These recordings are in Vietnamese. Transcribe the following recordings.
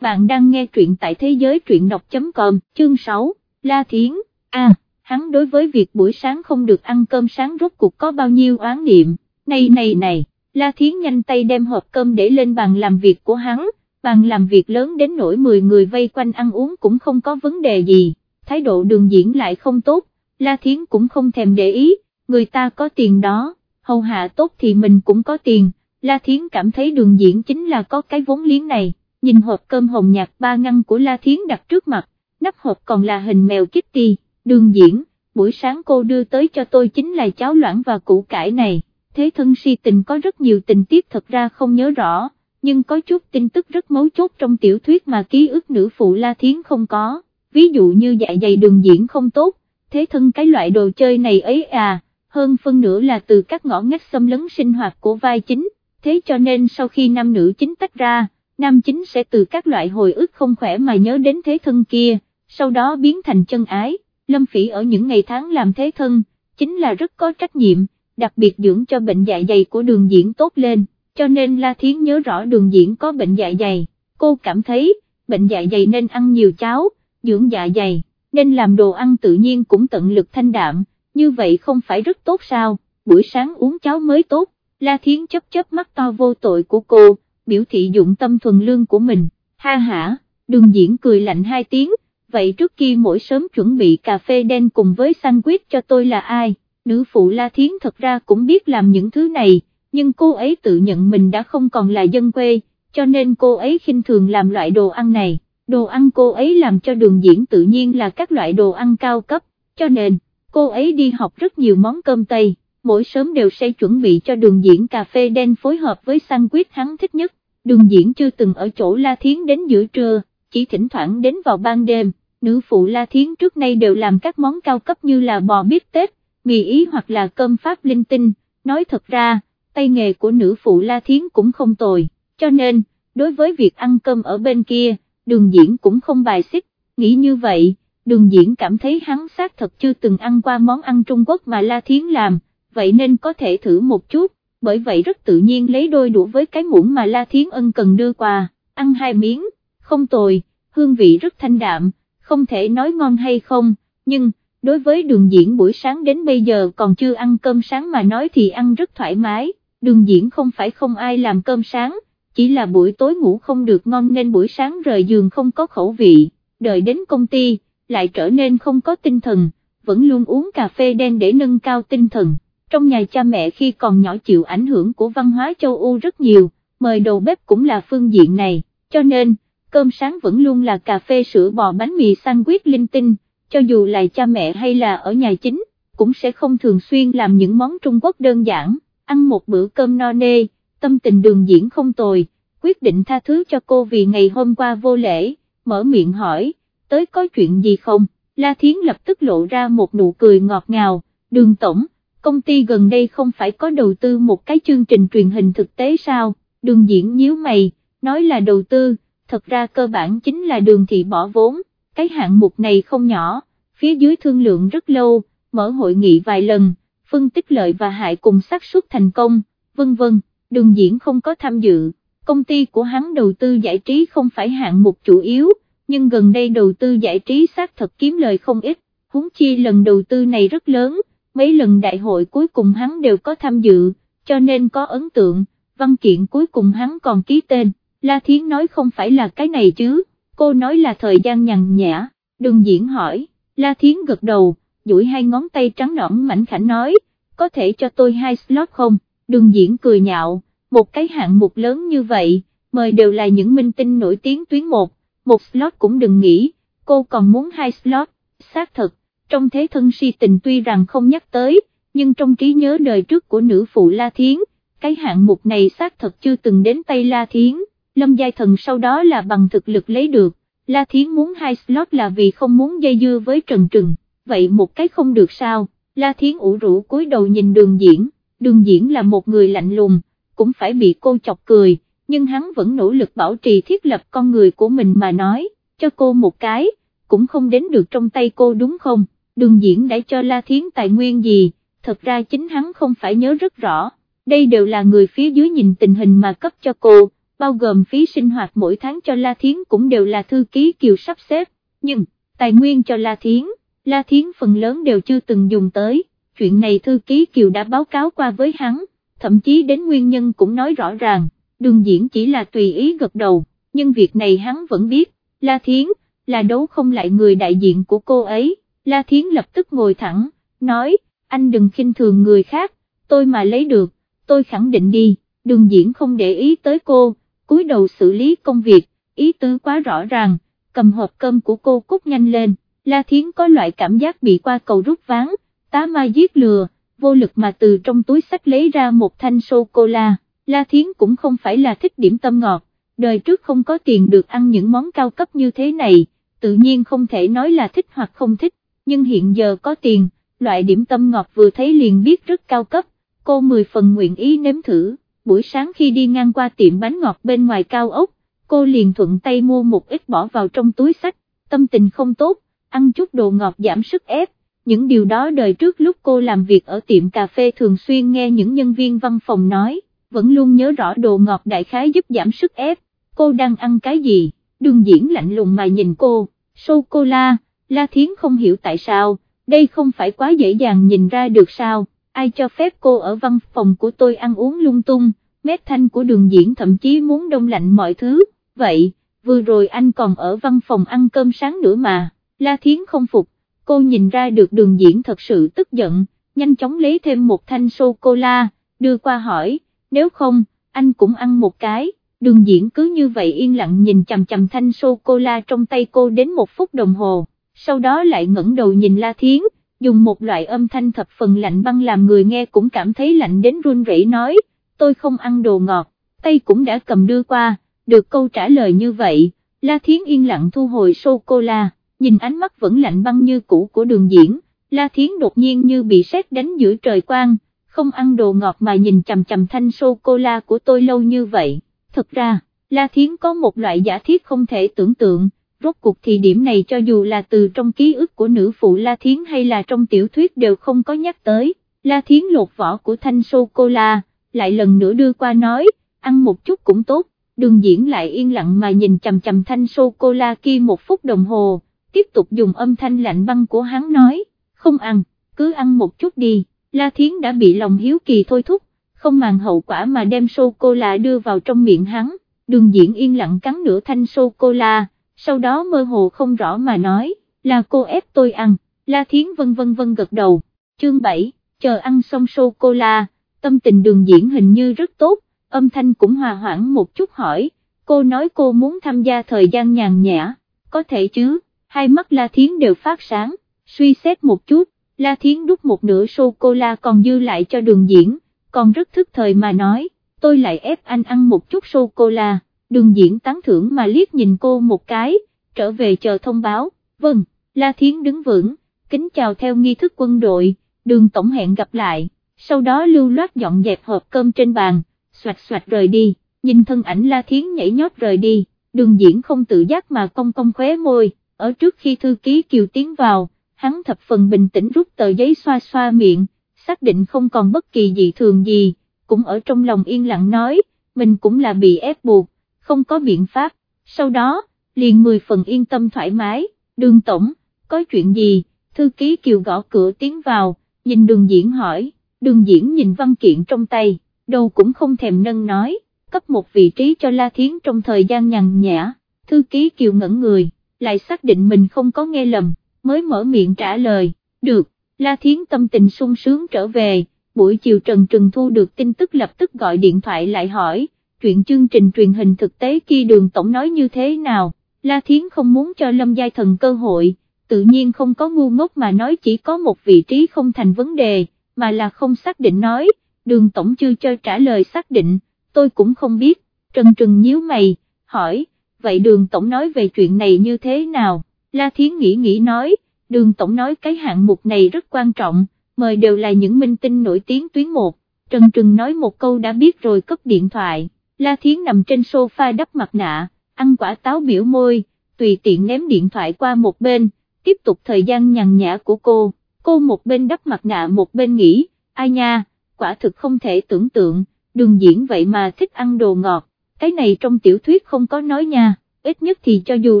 bạn đang nghe truyện tại thế giới truyện đọc.com, chương 6, La Thiến, a hắn đối với việc buổi sáng không được ăn cơm sáng rốt cuộc có bao nhiêu oán niệm, này này này, La Thiến nhanh tay đem hộp cơm để lên bàn làm việc của hắn, bàn làm việc lớn đến nỗi 10 người vây quanh ăn uống cũng không có vấn đề gì, thái độ đường diễn lại không tốt, La Thiến cũng không thèm để ý, người ta có tiền đó, hầu hạ tốt thì mình cũng có tiền, La Thiến cảm thấy đường diễn chính là có cái vốn liếng này, nhìn hộp cơm hồng nhạt ba ngăn của La Thiến đặt trước mặt, nắp hộp còn là hình mèo Kitty, đường diễn, buổi sáng cô đưa tới cho tôi chính là cháo loãng và củ cải này, thế thân si tình có rất nhiều tình tiết thật ra không nhớ rõ, nhưng có chút tin tức rất mấu chốt trong tiểu thuyết mà ký ức nữ phụ La Thiến không có, ví dụ như dạ dày đường diễn không tốt, thế thân cái loại đồ chơi này ấy à, hơn phân nửa là từ các ngõ ngách xâm lấn sinh hoạt của vai chính, thế cho nên sau khi nam nữ chính tách ra, nam chính sẽ từ các loại hồi ức không khỏe mà nhớ đến thế thân kia, sau đó biến thành chân ái, Lâm Phỉ ở những ngày tháng làm thế thân, chính là rất có trách nhiệm, đặc biệt dưỡng cho bệnh dạ dày của đường diễn tốt lên, cho nên La Thiến nhớ rõ đường diễn có bệnh dạ dày, cô cảm thấy, bệnh dạ dày nên ăn nhiều cháo, dưỡng dạ dày, nên làm đồ ăn tự nhiên cũng tận lực thanh đạm, như vậy không phải rất tốt sao, buổi sáng uống cháo mới tốt, La Thiến chấp chấp mắt to vô tội của cô, biểu thị dụng tâm thuần lương của mình, ha hả, đường diễn cười lạnh hai tiếng, vậy trước khi mỗi sớm chuẩn bị cà phê đen cùng với sandwich cho tôi là ai, nữ phụ La Thiến thật ra cũng biết làm những thứ này, nhưng cô ấy tự nhận mình đã không còn là dân quê, cho nên cô ấy khinh thường làm loại đồ ăn này, đồ ăn cô ấy làm cho đường diễn tự nhiên là các loại đồ ăn cao cấp, cho nên, cô ấy đi học rất nhiều món cơm Tây. Mỗi sớm đều sẽ chuẩn bị cho đường diễn cà phê đen phối hợp với sandwich hắn thích nhất, đường diễn chưa từng ở chỗ La Thiến đến giữa trưa, chỉ thỉnh thoảng đến vào ban đêm, nữ phụ La Thiến trước nay đều làm các món cao cấp như là bò bít tết, mì ý hoặc là cơm pháp linh tinh, nói thật ra, tay nghề của nữ phụ La Thiến cũng không tồi, cho nên, đối với việc ăn cơm ở bên kia, đường diễn cũng không bài xích, nghĩ như vậy, đường diễn cảm thấy hắn xác thật chưa từng ăn qua món ăn Trung Quốc mà La Thiến làm, vậy nên có thể thử một chút, bởi vậy rất tự nhiên lấy đôi đũa với cái muỗng mà La Thiến Ân cần đưa qua, ăn hai miếng, không tồi, hương vị rất thanh đạm, không thể nói ngon hay không, nhưng, đối với đường diễn buổi sáng đến bây giờ còn chưa ăn cơm sáng mà nói thì ăn rất thoải mái, đường diễn không phải không ai làm cơm sáng, chỉ là buổi tối ngủ không được ngon nên buổi sáng rời giường không có khẩu vị, đợi đến công ty, lại trở nên không có tinh thần, vẫn luôn uống cà phê đen để nâng cao tinh thần trong nhà cha mẹ khi còn nhỏ chịu ảnh hưởng của văn hóa châu Âu rất nhiều, mời đầu bếp cũng là phương diện này, cho nên, cơm sáng vẫn luôn là cà phê sữa bò bánh mì sandwich linh tinh, cho dù là cha mẹ hay là ở nhà chính, cũng sẽ không thường xuyên làm những món Trung Quốc đơn giản, ăn một bữa cơm no nê, tâm tình đường diễn không tồi, quyết định tha thứ cho cô vì ngày hôm qua vô lễ, mở miệng hỏi, tới có chuyện gì không, La Thiến lập tức lộ ra một nụ cười ngọt ngào, đường tổng, công ty gần đây không phải có đầu tư một cái chương trình truyền hình thực tế sao, đường diễn nhíu mày, nói là đầu tư, thật ra cơ bản chính là đường thị bỏ vốn, cái hạng mục này không nhỏ, phía dưới thương lượng rất lâu, mở hội nghị vài lần, phân tích lợi và hại cùng xác suất thành công, vân vân, đường diễn không có tham dự, công ty của hắn đầu tư giải trí không phải hạng mục chủ yếu, nhưng gần đây đầu tư giải trí xác thật kiếm lời không ít, huống chi lần đầu tư này rất lớn, mấy lần đại hội cuối cùng hắn đều có tham dự, cho nên có ấn tượng, văn kiện cuối cùng hắn còn ký tên, La Thiến nói không phải là cái này chứ, cô nói là thời gian nhằn nhã, đừng diễn hỏi, La Thiến gật đầu, duỗi hai ngón tay trắng nõn mảnh khảnh nói, có thể cho tôi hai slot không, đừng diễn cười nhạo, một cái hạng mục lớn như vậy, mời đều là những minh tinh nổi tiếng tuyến một, một slot cũng đừng nghĩ, cô còn muốn hai slot, xác thật trong thế thân si tình tuy rằng không nhắc tới, nhưng trong trí nhớ đời trước của nữ phụ La Thiến, cái hạng mục này xác thật chưa từng đến tay La Thiến, Lâm Giai Thần sau đó là bằng thực lực lấy được, La Thiến muốn hai slot là vì không muốn dây dưa với Trần Trừng, vậy một cái không được sao, La Thiến ủ rũ cúi đầu nhìn đường diễn, đường diễn là một người lạnh lùng, cũng phải bị cô chọc cười, nhưng hắn vẫn nỗ lực bảo trì thiết lập con người của mình mà nói, cho cô một cái, cũng không đến được trong tay cô đúng không? Đường diễn đã cho La Thiến tài nguyên gì, thật ra chính hắn không phải nhớ rất rõ, đây đều là người phía dưới nhìn tình hình mà cấp cho cô, bao gồm phí sinh hoạt mỗi tháng cho La Thiến cũng đều là thư ký Kiều sắp xếp, nhưng, tài nguyên cho La Thiến, La Thiến phần lớn đều chưa từng dùng tới, chuyện này thư ký Kiều đã báo cáo qua với hắn, thậm chí đến nguyên nhân cũng nói rõ ràng, đường diễn chỉ là tùy ý gật đầu, nhưng việc này hắn vẫn biết, La Thiến, là đấu không lại người đại diện của cô ấy, La Thiến lập tức ngồi thẳng, nói, anh đừng khinh thường người khác, tôi mà lấy được, tôi khẳng định đi, đường diễn không để ý tới cô, cúi đầu xử lý công việc, ý tứ quá rõ ràng, cầm hộp cơm của cô cút nhanh lên, La Thiến có loại cảm giác bị qua cầu rút ván, tá ma giết lừa, vô lực mà từ trong túi sách lấy ra một thanh sô-cô-la, La Thiến cũng không phải là thích điểm tâm ngọt, đời trước không có tiền được ăn những món cao cấp như thế này, tự nhiên không thể nói là thích hoặc không thích, nhưng hiện giờ có tiền, loại điểm tâm ngọt vừa thấy liền biết rất cao cấp, cô mười phần nguyện ý nếm thử, buổi sáng khi đi ngang qua tiệm bánh ngọt bên ngoài cao ốc, cô liền thuận tay mua một ít bỏ vào trong túi sách, tâm tình không tốt, ăn chút đồ ngọt giảm sức ép, những điều đó đời trước lúc cô làm việc ở tiệm cà phê thường xuyên nghe những nhân viên văn phòng nói, vẫn luôn nhớ rõ đồ ngọt đại khái giúp giảm sức ép, cô đang ăn cái gì, đường diễn lạnh lùng mà nhìn cô, sô-cô-la, La Thiến không hiểu tại sao, đây không phải quá dễ dàng nhìn ra được sao, ai cho phép cô ở văn phòng của tôi ăn uống lung tung, mét thanh của đường diễn thậm chí muốn đông lạnh mọi thứ, vậy, vừa rồi anh còn ở văn phòng ăn cơm sáng nữa mà, La Thiến không phục, cô nhìn ra được đường diễn thật sự tức giận, nhanh chóng lấy thêm một thanh sô-cô-la, đưa qua hỏi, nếu không, anh cũng ăn một cái, đường diễn cứ như vậy yên lặng nhìn chằm chằm thanh sô-cô-la trong tay cô đến một phút đồng hồ, sau đó lại ngẩng đầu nhìn La Thiến, dùng một loại âm thanh thập phần lạnh băng làm người nghe cũng cảm thấy lạnh đến run rẩy nói, tôi không ăn đồ ngọt, tay cũng đã cầm đưa qua, được câu trả lời như vậy, La Thiến yên lặng thu hồi sô-cô-la, nhìn ánh mắt vẫn lạnh băng như cũ của đường diễn, La Thiến đột nhiên như bị sét đánh giữa trời quang, không ăn đồ ngọt mà nhìn chầm chầm thanh sô-cô-la của tôi lâu như vậy, thật ra, La Thiến có một loại giả thiết không thể tưởng tượng, rốt cuộc thì điểm này cho dù là từ trong ký ức của nữ phụ La Thiến hay là trong tiểu thuyết đều không có nhắc tới, La Thiến lột vỏ của thanh sô-cô-la, lại lần nữa đưa qua nói, ăn một chút cũng tốt, đường diễn lại yên lặng mà nhìn chầm chầm thanh sô-cô-la kia một phút đồng hồ, tiếp tục dùng âm thanh lạnh băng của hắn nói, không ăn, cứ ăn một chút đi, La Thiến đã bị lòng hiếu kỳ thôi thúc, không màng hậu quả mà đem sô-cô-la đưa vào trong miệng hắn, đường diễn yên lặng cắn nửa thanh sô-cô-la, sau đó mơ hồ không rõ mà nói, là cô ép tôi ăn, La Thiến vân vân vân gật đầu, chương 7, chờ ăn xong sô-cô-la, tâm tình đường diễn hình như rất tốt, âm thanh cũng hòa hoãn một chút hỏi, cô nói cô muốn tham gia thời gian nhàn nhã, có thể chứ, hai mắt La Thiến đều phát sáng, suy xét một chút, La Thiến đút một nửa sô-cô-la còn dư lại cho đường diễn, còn rất thức thời mà nói, tôi lại ép anh ăn một chút sô-cô-la, đường diễn tán thưởng mà liếc nhìn cô một cái, trở về chờ thông báo, vâng, La Thiến đứng vững, kính chào theo nghi thức quân đội, đường tổng hẹn gặp lại, sau đó lưu loát dọn dẹp hộp cơm trên bàn, xoạch xoạch rời đi, nhìn thân ảnh La Thiến nhảy nhót rời đi, đường diễn không tự giác mà cong cong khóe môi, ở trước khi thư ký Kiều tiến vào, hắn thập phần bình tĩnh rút tờ giấy xoa xoa miệng, xác định không còn bất kỳ dị thường gì, cũng ở trong lòng yên lặng nói, mình cũng là bị ép buộc, không có biện pháp, sau đó, liền mười phần yên tâm thoải mái, đường tổng, có chuyện gì, thư ký Kiều gõ cửa tiến vào, nhìn đường diễn hỏi, đường diễn nhìn văn kiện trong tay, đầu cũng không thèm nâng nói, cấp một vị trí cho La Thiến trong thời gian nhằn nhã, thư ký Kiều ngẩn người, lại xác định mình không có nghe lầm, mới mở miệng trả lời, được, La Thiến tâm tình sung sướng trở về, buổi chiều Trần Trừng Thu được tin tức lập tức gọi điện thoại lại hỏi, chuyện chương trình truyền hình thực tế kia đường tổng nói như thế nào, La Thiến không muốn cho Lâm Giai Thần cơ hội, tự nhiên không có ngu ngốc mà nói chỉ có một vị trí không thành vấn đề, mà là không xác định nói, đường tổng chưa cho trả lời xác định, tôi cũng không biết, Trần Trừng nhíu mày, hỏi, vậy đường tổng nói về chuyện này như thế nào, La Thiến nghĩ nghĩ nói, đường tổng nói cái hạng mục này rất quan trọng, mời đều là những minh tinh nổi tiếng tuyến một, Trần Trừng nói một câu đã biết rồi cấp điện thoại, La Thiến nằm trên sofa đắp mặt nạ, ăn quả táo biểu môi, tùy tiện ném điện thoại qua một bên, tiếp tục thời gian nhằn nhã của cô, cô một bên đắp mặt nạ một bên nghĩ, ai nha, quả thực không thể tưởng tượng, đường diễn vậy mà thích ăn đồ ngọt, cái này trong tiểu thuyết không có nói nha, ít nhất thì cho dù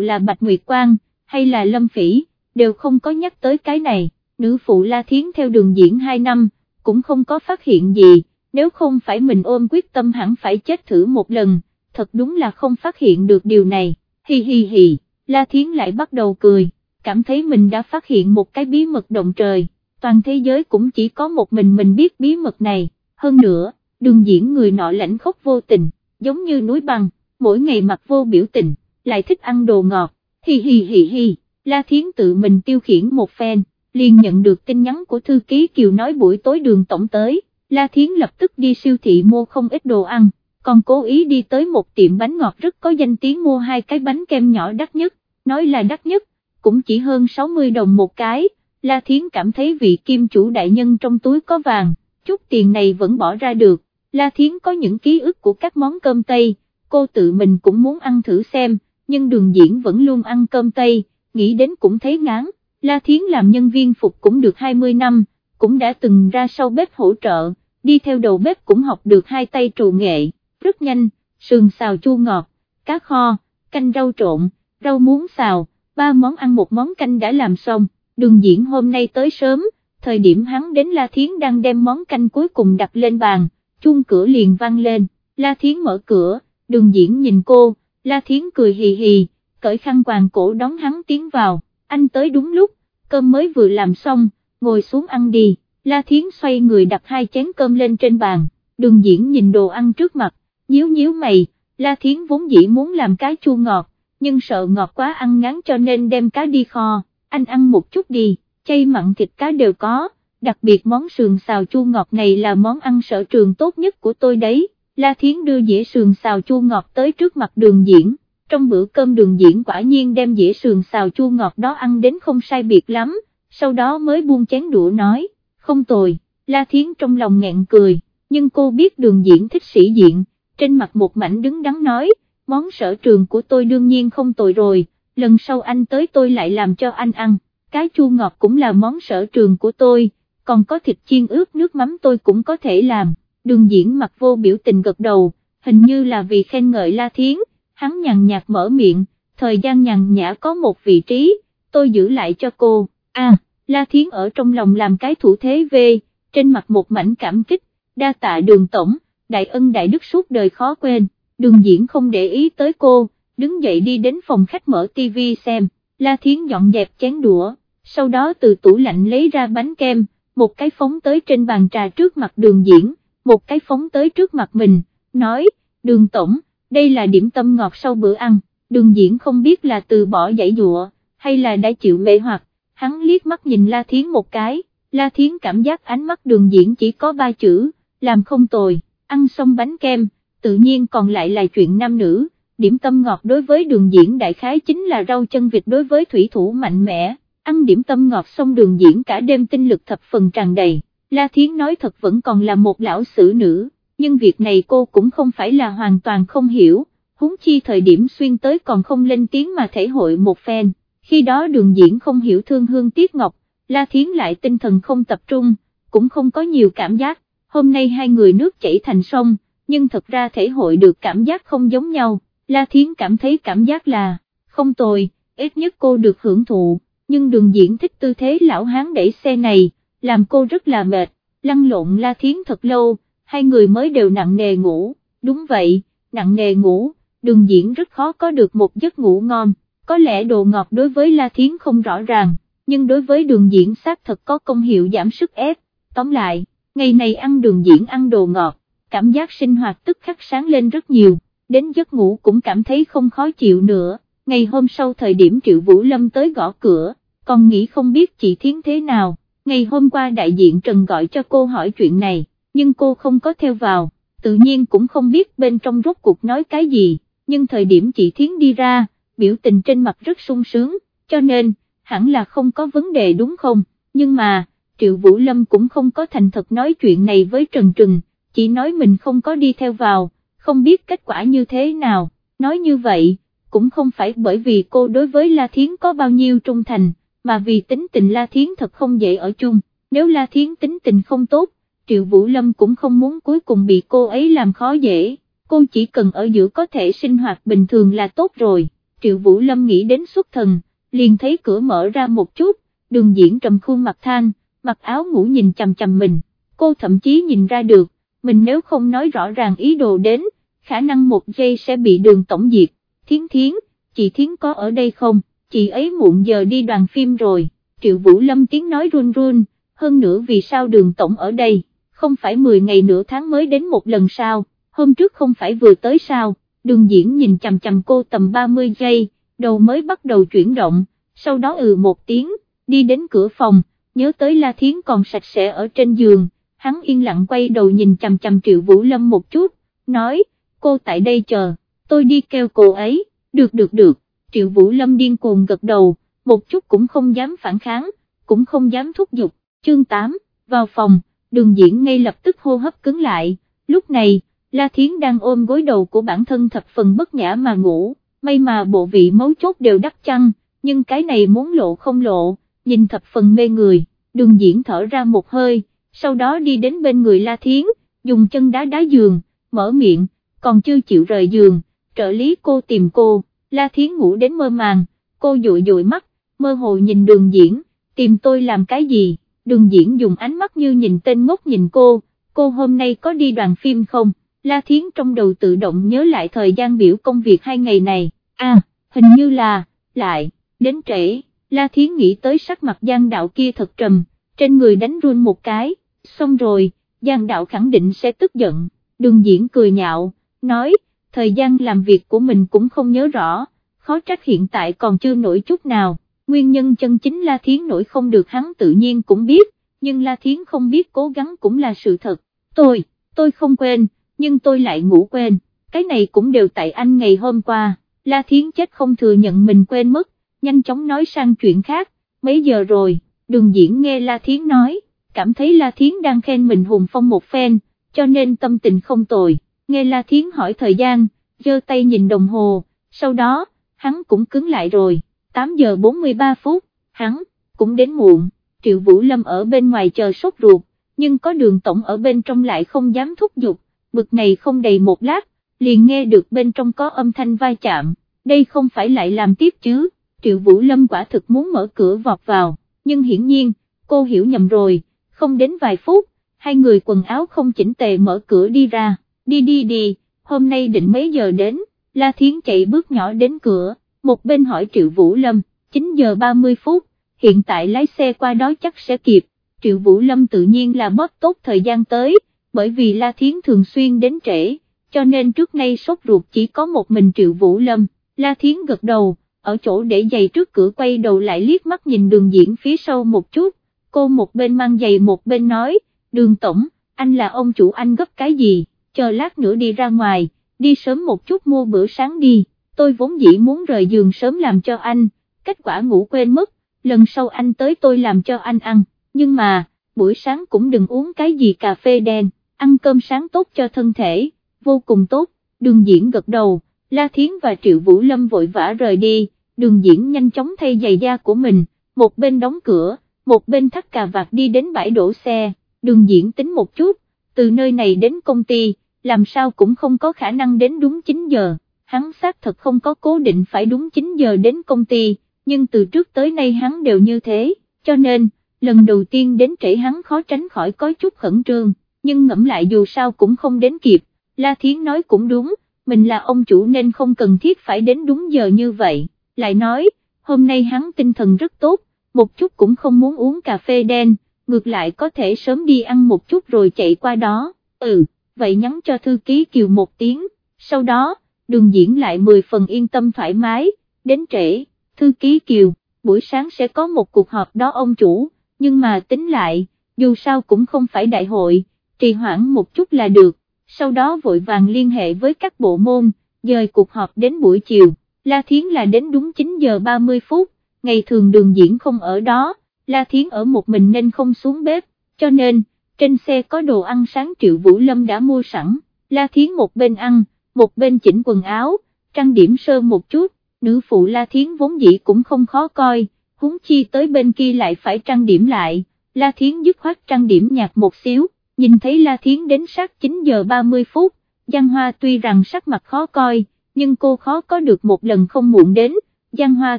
là Bạch Nguyệt Quang, hay là Lâm Phỉ, đều không có nhắc tới cái này, nữ phụ La Thiến theo đường diễn 2 năm, cũng không có phát hiện gì, nếu không phải mình ôm quyết tâm hẳn phải chết thử một lần, thật đúng là không phát hiện được điều này, hi hi hi, La Thiến lại bắt đầu cười, cảm thấy mình đã phát hiện một cái bí mật động trời, toàn thế giới cũng chỉ có một mình mình biết bí mật này, hơn nữa, đường diễn người nọ lãnh khốc vô tình, giống như núi băng, mỗi ngày mặc vô biểu tình, lại thích ăn đồ ngọt, hi hi hi hi, La Thiến tự mình tiêu khiển một phen, liền nhận được tin nhắn của thư ký Kiều nói buổi tối đường tổng tới, La Thiến lập tức đi siêu thị mua không ít đồ ăn, còn cố ý đi tới một tiệm bánh ngọt rất có danh tiếng mua hai cái bánh kem nhỏ đắt nhất, nói là đắt nhất, cũng chỉ hơn 60 đồng một cái, La Thiến cảm thấy vị kim chủ đại nhân trong túi có vàng, chút tiền này vẫn bỏ ra được, La Thiến có những ký ức của các món cơm Tây, cô tự mình cũng muốn ăn thử xem, nhưng đường diễn vẫn luôn ăn cơm Tây, nghĩ đến cũng thấy ngán, La Thiến làm nhân viên phục cũng được 20 năm, cũng đã từng ra sau bếp hỗ trợ, đi theo đầu bếp cũng học được hai tay trù nghệ, rất nhanh, sườn xào chua ngọt, cá kho, canh rau trộn, rau muống xào, ba món ăn một món canh đã làm xong, đường diễn hôm nay tới sớm, thời điểm hắn đến La Thiến đang đem món canh cuối cùng đặt lên bàn, chuông cửa liền vang lên, La Thiến mở cửa, đường diễn nhìn cô, La Thiến cười hì hì, cởi khăn quàng cổ đón hắn tiến vào, anh tới đúng lúc, cơm mới vừa làm xong, ngồi xuống ăn đi, La Thiến xoay người đặt hai chén cơm lên trên bàn, đường diễn nhìn đồ ăn trước mặt, nhíu nhíu mày, La Thiến vốn dĩ muốn làm cá chua ngọt, nhưng sợ ngọt quá ăn ngán cho nên đem cá đi kho, anh ăn một chút đi, chay mặn thịt cá đều có, đặc biệt món sườn xào chua ngọt này là món ăn sở trường tốt nhất của tôi đấy, La Thiến đưa dĩa sườn xào chua ngọt tới trước mặt đường diễn, trong bữa cơm đường diễn quả nhiên đem dĩa sườn xào chua ngọt đó ăn đến không sai biệt lắm, sau đó mới buông chén đũa nói, không tồi, La Thiến trong lòng nghẹn cười, nhưng cô biết đường diễn thích sĩ diện, trên mặt một mảnh đứng đắn nói, món sở trường của tôi đương nhiên không tồi rồi, lần sau anh tới tôi lại làm cho anh ăn, cái chua ngọt cũng là món sở trường của tôi, còn có thịt chiên ướp nước mắm tôi cũng có thể làm, đường diễn mặt vô biểu tình gật đầu, hình như là vì khen ngợi La Thiến, hắn nhàn nhạt mở miệng, thời gian nhàn nhã có một vị trí, tôi giữ lại cho cô, à, La Thiến ở trong lòng làm cái thủ thế về, trên mặt một mảnh cảm kích, đa tạ đường tổng, đại ân đại đức suốt đời khó quên, đường diễn không để ý tới cô, đứng dậy đi đến phòng khách mở tivi xem, La Thiến dọn dẹp chén đũa, sau đó từ tủ lạnh lấy ra bánh kem, một cái phóng tới trên bàn trà trước mặt đường diễn, một cái phóng tới trước mặt mình, nói, đường tổng, đây là điểm tâm ngọt sau bữa ăn, đường diễn không biết là từ bỏ giải dụa, hay là đã chịu mê hoặc, hắn liếc mắt nhìn La Thiến một cái, La Thiến cảm giác ánh mắt đường diễn chỉ có ba chữ, làm không tồi, ăn xong bánh kem, tự nhiên còn lại là chuyện nam nữ, điểm tâm ngọt đối với đường diễn đại khái chính là rau chân vịt đối với thủy thủ mạnh mẽ, ăn điểm tâm ngọt xong đường diễn cả đêm tinh lực thập phần tràn đầy, La Thiến nói thật vẫn còn là một lão sử nữ, nhưng việc này cô cũng không phải là hoàn toàn không hiểu, huống chi thời điểm xuyên tới còn không lên tiếng mà thể hội một phen, khi đó đường diễn không hiểu thương hương tiếc ngọc, La Thiến lại tinh thần không tập trung, cũng không có nhiều cảm giác, hôm nay hai người nước chảy thành sông, nhưng thật ra thể hội được cảm giác không giống nhau, La Thiến cảm thấy cảm giác là, không tồi, ít nhất cô được hưởng thụ, nhưng đường diễn thích tư thế lão hán đẩy xe này, làm cô rất là mệt, lăn lộn La Thiến thật lâu, hai người mới đều nặng nề ngủ, đúng vậy, nặng nề ngủ, đường diễn rất khó có được một giấc ngủ ngon, có lẽ đồ ngọt đối với La Thiến không rõ ràng, nhưng đối với đường diễn xác thật có công hiệu giảm sức ép, tóm lại, ngày này ăn đường diễn ăn đồ ngọt, cảm giác sinh hoạt tức khắc sáng lên rất nhiều, đến giấc ngủ cũng cảm thấy không khó chịu nữa, ngày hôm sau thời điểm Triệu Vũ Lâm tới gõ cửa, còn nghĩ không biết chị Thiến thế nào, ngày hôm qua đại diện Trần gọi cho cô hỏi chuyện này, nhưng cô không có theo vào, tự nhiên cũng không biết bên trong rốt cuộc nói cái gì, nhưng thời điểm chị Thiến đi ra, biểu tình trên mặt rất sung sướng, cho nên, hẳn là không có vấn đề đúng không, nhưng mà, Triệu Vũ Lâm cũng không có thành thật nói chuyện này với Trần Trừng, chỉ nói mình không có đi theo vào, không biết kết quả như thế nào, nói như vậy, cũng không phải bởi vì cô đối với La Thiến có bao nhiêu trung thành, mà vì tính tình La Thiến thật không dễ ở chung, nếu La Thiến tính tình không tốt, Triệu Vũ Lâm cũng không muốn cuối cùng bị cô ấy làm khó dễ, cô chỉ cần ở giữa có thể sinh hoạt bình thường là tốt rồi, Triệu Vũ Lâm nghĩ đến xuất thần, liền thấy cửa mở ra một chút, đường diễn trầm khuôn mặt than, mặc áo ngủ nhìn chằm chằm mình, cô thậm chí nhìn ra được, mình nếu không nói rõ ràng ý đồ đến, khả năng một giây sẽ bị đường tổng diệt, thiến thiến, chị thiến có ở đây không, chị ấy muộn giờ đi đoàn phim rồi, triệu vũ lâm tiếng nói run run, hơn nữa vì sao đường tổng ở đây, không phải 10 ngày nửa tháng mới đến một lần sao, hôm trước không phải vừa tới sao, đường diễn nhìn chằm chằm cô tầm 30 giây, đầu mới bắt đầu chuyển động, sau đó ừ một tiếng, đi đến cửa phòng, nhớ tới La Thiến còn sạch sẽ ở trên giường, hắn yên lặng quay đầu nhìn chằm chằm Triệu Vũ Lâm một chút, nói, cô tại đây chờ, tôi đi kêu cô ấy, được được được, Triệu Vũ Lâm điên cuồng gật đầu, một chút cũng không dám phản kháng, cũng không dám thúc giục, chương 8, vào phòng, đường diễn ngay lập tức hô hấp cứng lại, lúc này, La Thiến đang ôm gối đầu của bản thân thập phần bất nhã mà ngủ, may mà bộ vị mấu chốt đều đắp chăn, nhưng cái này muốn lộ không lộ, nhìn thập phần mê người, đường diễn thở ra một hơi, sau đó đi đến bên người La Thiến, dùng chân đá đá giường, mở miệng, còn chưa chịu rời giường, trợ lý cô tìm cô, La Thiến ngủ đến mơ màng, cô dụi dụi mắt, mơ hồ nhìn đường diễn, tìm tôi làm cái gì, đường diễn dùng ánh mắt như nhìn tên ngốc nhìn cô, cô hôm nay có đi đoàn phim không, La Thiến trong đầu tự động nhớ lại thời gian biểu công việc hai ngày này, à, hình như là, lại, đến trễ, La Thiến nghĩ tới sắc mặt Giang Đạo kia thật trầm, trên người đánh run một cái, xong rồi, Giang Đạo khẳng định sẽ tức giận, đường diễn cười nhạo, nói, thời gian làm việc của mình cũng không nhớ rõ, khó trách hiện tại còn chưa nổi chút nào, nguyên nhân chân chính La Thiến nổi không được hắn tự nhiên cũng biết, nhưng La Thiến không biết cố gắng cũng là sự thật, tôi, tôi không quên, nhưng tôi lại ngủ quên, cái này cũng đều tại anh ngày hôm qua, La Thiến chết không thừa nhận mình quên mất, nhanh chóng nói sang chuyện khác, mấy giờ rồi, đường diễn nghe La Thiến nói, cảm thấy La Thiến đang khen mình hùng phong một phen, cho nên tâm tình không tồi, nghe La Thiến hỏi thời gian, giơ tay nhìn đồng hồ, sau đó, hắn cũng cứng lại rồi, 8 giờ 43 phút, hắn, cũng đến muộn, Triệu Vũ Lâm ở bên ngoài chờ sốt ruột, nhưng có đường tổng ở bên trong lại không dám thúc giục, bực này không đầy một lát, liền nghe được bên trong có âm thanh va chạm, đây không phải lại làm tiếp chứ, Triệu Vũ Lâm quả thực muốn mở cửa vọt vào, nhưng hiển nhiên, cô hiểu nhầm rồi, không đến vài phút, hai người quần áo không chỉnh tề mở cửa đi ra, đi đi đi, hôm nay định mấy giờ đến, La Thiến chạy bước nhỏ đến cửa, một bên hỏi Triệu Vũ Lâm, 9 giờ 30 phút, hiện tại lái xe qua đó chắc sẽ kịp, Triệu Vũ Lâm tự nhiên là bóp tốt thời gian tới, bởi vì La Thiến thường xuyên đến trễ, cho nên trước nay sốt ruột chỉ có một mình Triệu Vũ Lâm, La Thiến gật đầu, ở chỗ để giày trước cửa quay đầu lại liếc mắt nhìn đường diễn phía sau một chút, cô một bên mang giày một bên nói, đường tổng, anh là ông chủ anh gấp cái gì, chờ lát nữa đi ra ngoài, đi sớm một chút mua bữa sáng đi, tôi vốn dĩ muốn rời giường sớm làm cho anh, kết quả ngủ quên mất, lần sau anh tới tôi làm cho anh ăn, nhưng mà, buổi sáng cũng đừng uống cái gì cà phê đen, ăn cơm sáng tốt cho thân thể, vô cùng tốt, đường diễn gật đầu, La Thiến và Triệu Vũ Lâm vội vã rời đi, đường diễn nhanh chóng thay giày da của mình, một bên đóng cửa, một bên thắt cà vạt đi đến bãi đổ xe, đường diễn tính một chút, từ nơi này đến công ty, làm sao cũng không có khả năng đến đúng 9 giờ, hắn xác thật không có cố định phải đúng 9 giờ đến công ty, nhưng từ trước tới nay hắn đều như thế, cho nên, lần đầu tiên đến trễ hắn khó tránh khỏi có chút khẩn trương, nhưng ngẫm lại dù sao cũng không đến kịp, La Thiến nói cũng đúng, mình là ông chủ nên không cần thiết phải đến đúng giờ như vậy. Lại nói, hôm nay hắn tinh thần rất tốt, một chút cũng không muốn uống cà phê đen, ngược lại có thể sớm đi ăn một chút rồi chạy qua đó, ừ, vậy nhắn cho thư ký Kiều một tiếng, sau đó, đường diễn lại 10 phần yên tâm thoải mái, đến trễ, thư ký Kiều, buổi sáng sẽ có một cuộc họp đó ông chủ, nhưng mà tính lại, dù sao cũng không phải đại hội, trì hoãn một chút là được, sau đó vội vàng liên hệ với các bộ môn, dời cuộc họp đến buổi chiều. La Thiến là đến đúng 9 giờ 30 phút, ngày thường đường diễn không ở đó, La Thiến ở một mình nên không xuống bếp, cho nên, trên xe có đồ ăn sáng Triệu Vũ Lâm đã mua sẵn, La Thiến một bên ăn, một bên chỉnh quần áo, trang điểm sơ một chút, nữ phụ La Thiến vốn dĩ cũng không khó coi, huống chi tới bên kia lại phải trang điểm lại, La Thiến dứt khoát trang điểm nhạt một xíu, nhìn thấy La Thiến đến sát 9 giờ 30 phút, Giang Hoa tuy rằng sắc mặt khó coi, nhưng cô khó có được một lần không muộn đến, Giang Hoa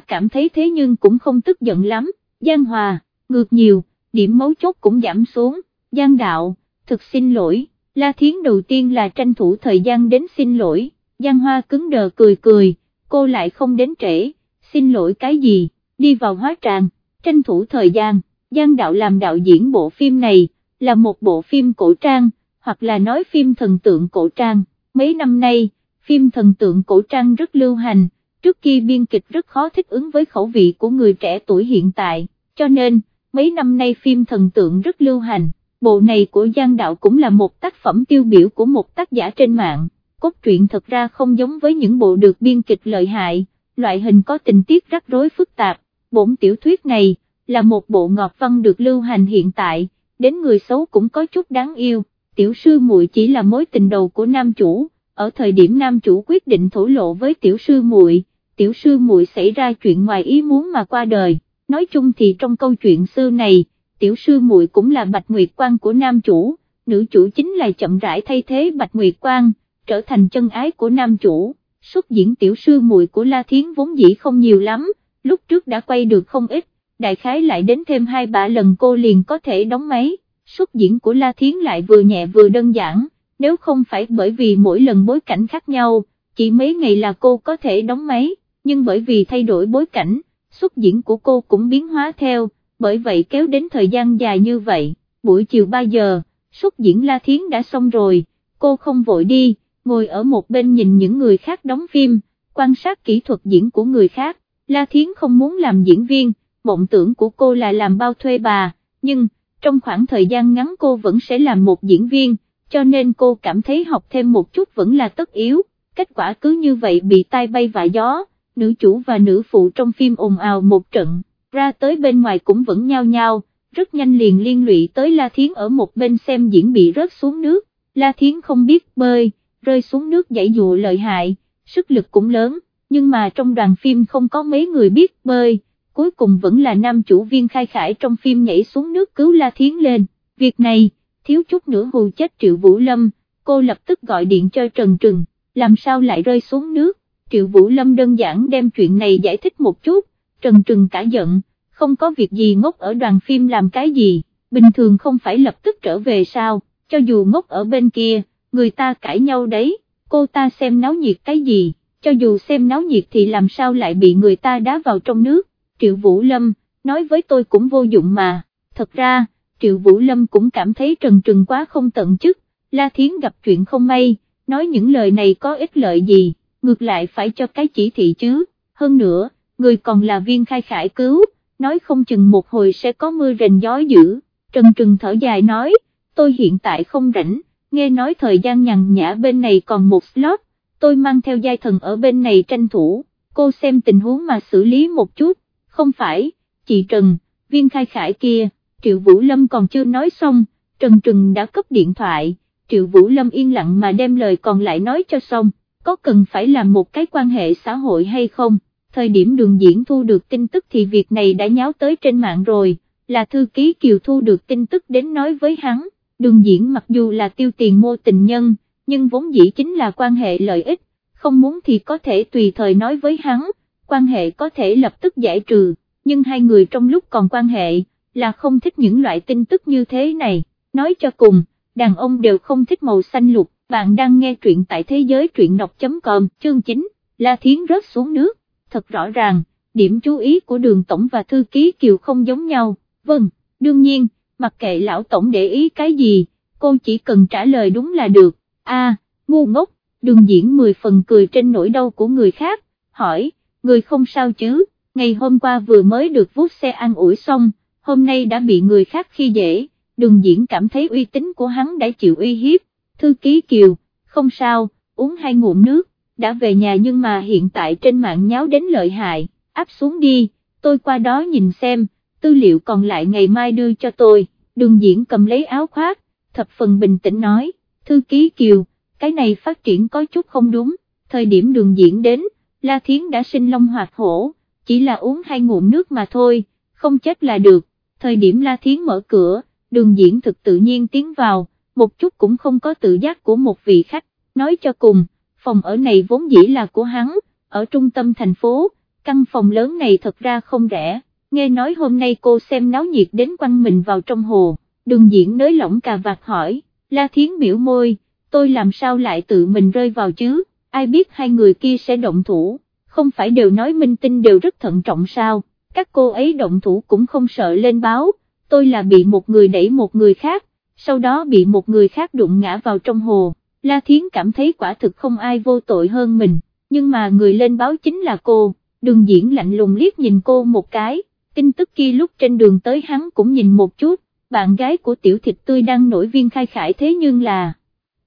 cảm thấy thế nhưng cũng không tức giận lắm, Giang Hoa, ngược nhiều, điểm mấu chốt cũng giảm xuống, Giang Đạo, thực xin lỗi, La Thiến đầu tiên là tranh thủ thời gian đến xin lỗi, Giang Hoa cứng đờ cười cười, cô lại không đến trễ, xin lỗi cái gì, đi vào hóa tràng, tranh thủ thời gian, Giang Đạo làm đạo diễn bộ phim này, là một bộ phim cổ trang, hoặc là nói phim thần tượng cổ trang, mấy năm nay, phim thần tượng cổ trang rất lưu hành, trước khi biên kịch rất khó thích ứng với khẩu vị của người trẻ tuổi hiện tại, cho nên, mấy năm nay phim thần tượng rất lưu hành, bộ này của Giang Đạo cũng là một tác phẩm tiêu biểu của một tác giả trên mạng, cốt truyện thật ra không giống với những bộ được biên kịch lợi hại, loại hình có tình tiết rắc rối phức tạp, bổn tiểu thuyết này, là một bộ ngọt văn được lưu hành hiện tại, đến người xấu cũng có chút đáng yêu, tiểu sư muội chỉ là mối tình đầu của nam chủ, ở thời điểm nam chủ quyết định thổ lộ với tiểu sư muội, tiểu sư muội xảy ra chuyện ngoài ý muốn mà qua đời, nói chung thì trong câu chuyện xưa này, tiểu sư muội cũng là bạch nguyệt quan của nam chủ, nữ chủ chính là chậm rãi thay thế bạch nguyệt quan, trở thành chân ái của nam chủ, xuất diễn tiểu sư muội của La Thiến vốn dĩ không nhiều lắm, lúc trước đã quay được không ít, đại khái lại đến thêm hai ba lần cô liền có thể đóng máy, xuất diễn của La Thiến lại vừa nhẹ vừa đơn giản, nếu không phải bởi vì mỗi lần bối cảnh khác nhau, chỉ mấy ngày là cô có thể đóng máy, nhưng bởi vì thay đổi bối cảnh, xuất diễn của cô cũng biến hóa theo, bởi vậy kéo đến thời gian dài như vậy, buổi chiều 3 giờ, xuất diễn La Thiến đã xong rồi, cô không vội đi, ngồi ở một bên nhìn những người khác đóng phim, quan sát kỹ thuật diễn của người khác, La Thiến không muốn làm diễn viên, mộng tưởng của cô là làm bao thuê bà, nhưng, trong khoảng thời gian ngắn cô vẫn sẽ làm một diễn viên, cho nên cô cảm thấy học thêm một chút vẫn là tất yếu, kết quả cứ như vậy bị tai bay vạ gió, nữ chủ và nữ phụ trong phim ồn ào một trận, ra tới bên ngoài cũng vẫn nhao nhao, rất nhanh liền liên lụy tới La Thiến ở một bên xem diễn bị rớt xuống nước, La Thiến không biết bơi, rơi xuống nước dãy dụ lợi hại, sức lực cũng lớn, nhưng mà trong đoàn phim không có mấy người biết bơi cuối cùng vẫn là nam chủ viên khai khải trong phim nhảy xuống nước cứu La Thiến lên, việc này, thiếu chút nữa hù chết Triệu Vũ Lâm, cô lập tức gọi điện cho Trần Trừng, làm sao lại rơi xuống nước, Triệu Vũ Lâm đơn giản đem chuyện này giải thích một chút, Trần Trừng cả giận, không có việc gì ngốc ở đoàn phim làm cái gì, bình thường không phải lập tức trở về sao, cho dù ngốc ở bên kia, người ta cãi nhau đấy, cô ta xem náo nhiệt cái gì, cho dù xem náo nhiệt thì làm sao lại bị người ta đá vào trong nước, Triệu Vũ Lâm, nói với tôi cũng vô dụng mà, thật ra, Triệu Vũ Lâm cũng cảm thấy trần trừng quá không tận chức, La Thiến gặp chuyện không may, nói những lời này có ích lợi gì, ngược lại phải cho cái chỉ thị chứ, hơn nữa, người còn là viên khai khải cứu, nói không chừng một hồi sẽ có mưa rền gió dữ, Trần Trừng thở dài nói, tôi hiện tại không rảnh, nghe nói thời gian nhằn nhã bên này còn một slot, tôi mang theo giai thần ở bên này tranh thủ, cô xem tình huống mà xử lý một chút, không phải, chị Trần, viên khai khải kia, Triệu Vũ Lâm còn chưa nói xong, Trần Trừng đã cấp điện thoại, Triệu Vũ Lâm yên lặng mà đem lời còn lại nói cho xong, có cần phải làm một cái quan hệ xã hội hay không, thời điểm đường diễn thu được tin tức thì việc này đã nháo tới trên mạng rồi, là thư ký Kiều thu được tin tức đến nói với hắn, đường diễn mặc dù là tiêu tiền mua tình nhân, nhưng vốn dĩ chính là quan hệ lợi ích, không muốn thì có thể tùy thời nói với hắn, quan hệ có thể lập tức giải trừ, nhưng hai người trong lúc còn quan hệ, là không thích những loại tin tức như thế này, nói cho cùng, đàn ông đều không thích màu xanh lục, bạn đang nghe truyện tại thế giới truyện đọc.com, chương 9, La Thiến rớt xuống nước, thật rõ ràng, điểm chú ý của đường tổng và thư ký Kiều không giống nhau, vâng, đương nhiên, mặc kệ lão tổng để ý cái gì, cô chỉ cần trả lời đúng là được, a ngu ngốc, đường diễn 10 phần cười trên nỗi đau của người khác, hỏi, người không sao chứ, ngày hôm qua vừa mới được vuốt xe ăn ủi xong, hôm nay đã bị người khác khi dễ, đường diễn cảm thấy uy tín của hắn đã chịu uy hiếp, thư ký Kiều, không sao, uống hai ngụm nước, đã về nhà nhưng mà hiện tại trên mạng nháo đến lợi hại, áp xuống đi, tôi qua đó nhìn xem, tư liệu còn lại ngày mai đưa cho tôi, đường diễn cầm lấy áo khoác, thập phần bình tĩnh nói, thư ký Kiều, cái này phát triển có chút không đúng, thời điểm đường diễn đến, La Thiến đã sinh long hoạt hổ, chỉ là uống hai ngụm nước mà thôi, không chết là được, thời điểm La Thiến mở cửa, đường diễn thực tự nhiên tiến vào, một chút cũng không có tự giác của một vị khách, nói cho cùng, phòng ở này vốn dĩ là của hắn, ở trung tâm thành phố, căn phòng lớn này thật ra không rẻ, nghe nói hôm nay cô xem náo nhiệt đến quăng mình vào trong hồ, đường diễn nới lỏng cà vạt hỏi, La Thiến biểu môi, tôi làm sao lại tự mình rơi vào chứ, ai biết hai người kia sẽ động thủ, không phải đều nói minh tinh đều rất thận trọng sao, các cô ấy động thủ cũng không sợ lên báo, tôi là bị một người đẩy một người khác, sau đó bị một người khác đụng ngã vào trong hồ, La Thiến cảm thấy quả thực không ai vô tội hơn mình, nhưng mà người lên báo chính là cô, đường diễn lạnh lùng liếc nhìn cô một cái, tin tức kia lúc trên đường tới hắn cũng nhìn một chút, bạn gái của tiểu thịt tươi đang nổi viên khai khải thế nhưng là,